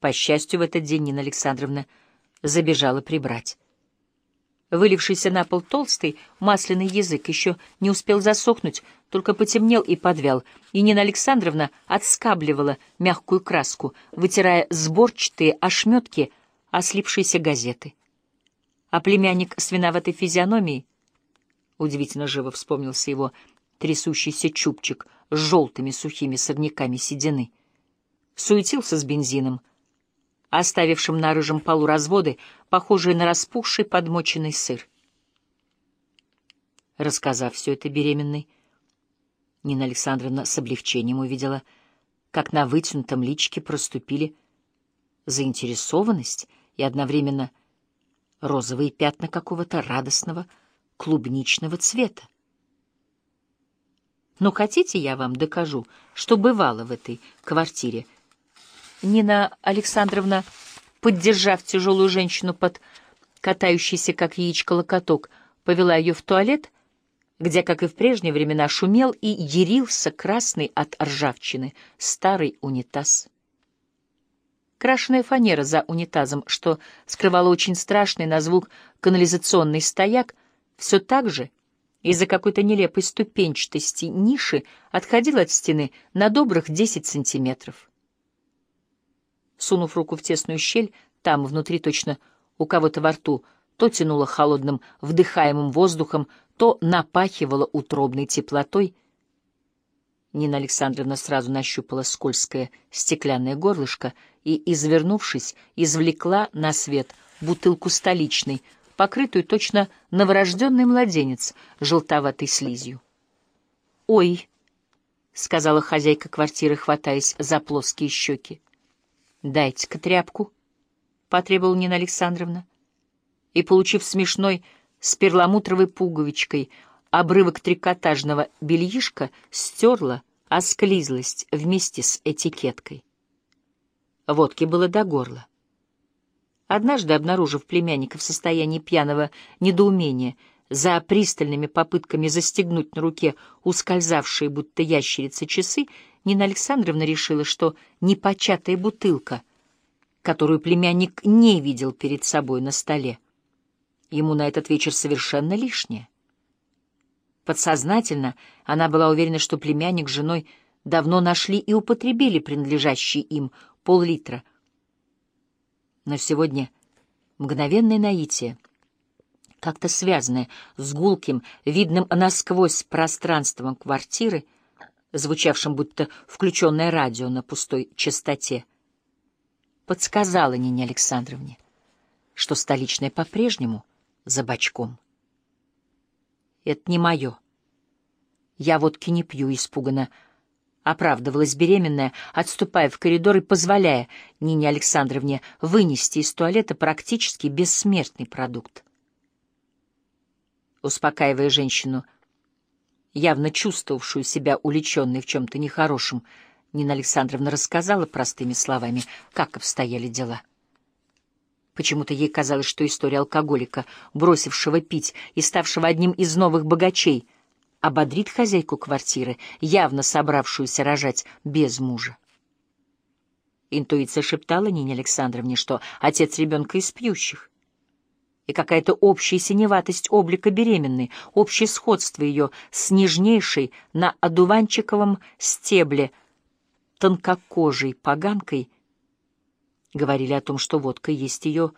По счастью, в этот день Нина Александровна забежала прибрать. Вылившийся на пол толстый масляный язык еще не успел засохнуть, только потемнел и подвял, и Нина Александровна отскабливала мягкую краску, вытирая сборчатые ошметки ослипшиеся газеты. А племянник с виноватой физиономией, удивительно живо вспомнился его трясущийся чубчик с желтыми сухими сорняками седины, суетился с бензином, оставившим на рыжем полу разводы, похожие на распухший подмоченный сыр. Рассказав все это беременной, Нина Александровна с облегчением увидела, как на вытянутом личике проступили заинтересованность и одновременно розовые пятна какого-то радостного клубничного цвета. «Ну, хотите, я вам докажу, что бывало в этой квартире?» Нина Александровна, поддержав тяжелую женщину под катающийся, как яичко, локоток, повела ее в туалет, где, как и в прежние времена, шумел и ярился красный от ржавчины старый унитаз. Крашеная фанера за унитазом, что скрывало очень страшный на звук канализационный стояк, все так же из-за какой-то нелепой ступенчатости ниши отходила от стены на добрых десять сантиметров. Сунув руку в тесную щель, там, внутри точно у кого-то во рту, то тянуло холодным вдыхаемым воздухом, то напахивало утробной теплотой. Нина Александровна сразу нащупала скользкое стеклянное горлышко и, извернувшись, извлекла на свет бутылку столичной, покрытую точно новорожденный младенец желтоватой слизью. «Ой!» — сказала хозяйка квартиры, хватаясь за плоские щеки. «Дайте-ка тряпку», — потребовала Нина Александровна. И, получив смешной с перламутровой пуговичкой обрывок трикотажного бельишка, стерла осклизлость вместе с этикеткой. Водки было до горла. Однажды, обнаружив племянника в состоянии пьяного недоумения, за пристальными попытками застегнуть на руке ускользавшие, будто ящерицы, часы, Нина Александровна решила, что непочатая бутылка, которую племянник не видел перед собой на столе, ему на этот вечер совершенно лишняя. Подсознательно она была уверена, что племянник с женой давно нашли и употребили принадлежащий им пол-литра. Но сегодня мгновенное наитие, как-то связанное с гулким, видным насквозь пространством квартиры, звучавшим будто включенное радио на пустой частоте, подсказала Нине Александровне, что столичная по-прежнему за бочком. «Это не мое. Я водки не пью», — испуганно оправдывалась беременная, отступая в коридор и позволяя Нине Александровне вынести из туалета практически бессмертный продукт. Успокаивая женщину, — явно чувствовавшую себя уличенной в чем-то нехорошем, Нина Александровна рассказала простыми словами, как обстояли дела. Почему-то ей казалось, что история алкоголика, бросившего пить и ставшего одним из новых богачей, ободрит хозяйку квартиры, явно собравшуюся рожать без мужа. Интуиция шептала Нине Александровне, что отец ребенка из пьющих и какая-то общая синеватость облика беременной, общее сходство ее с нежнейшей на одуванчиковом стебле тонкокожей поганкой, говорили о том, что водка есть ее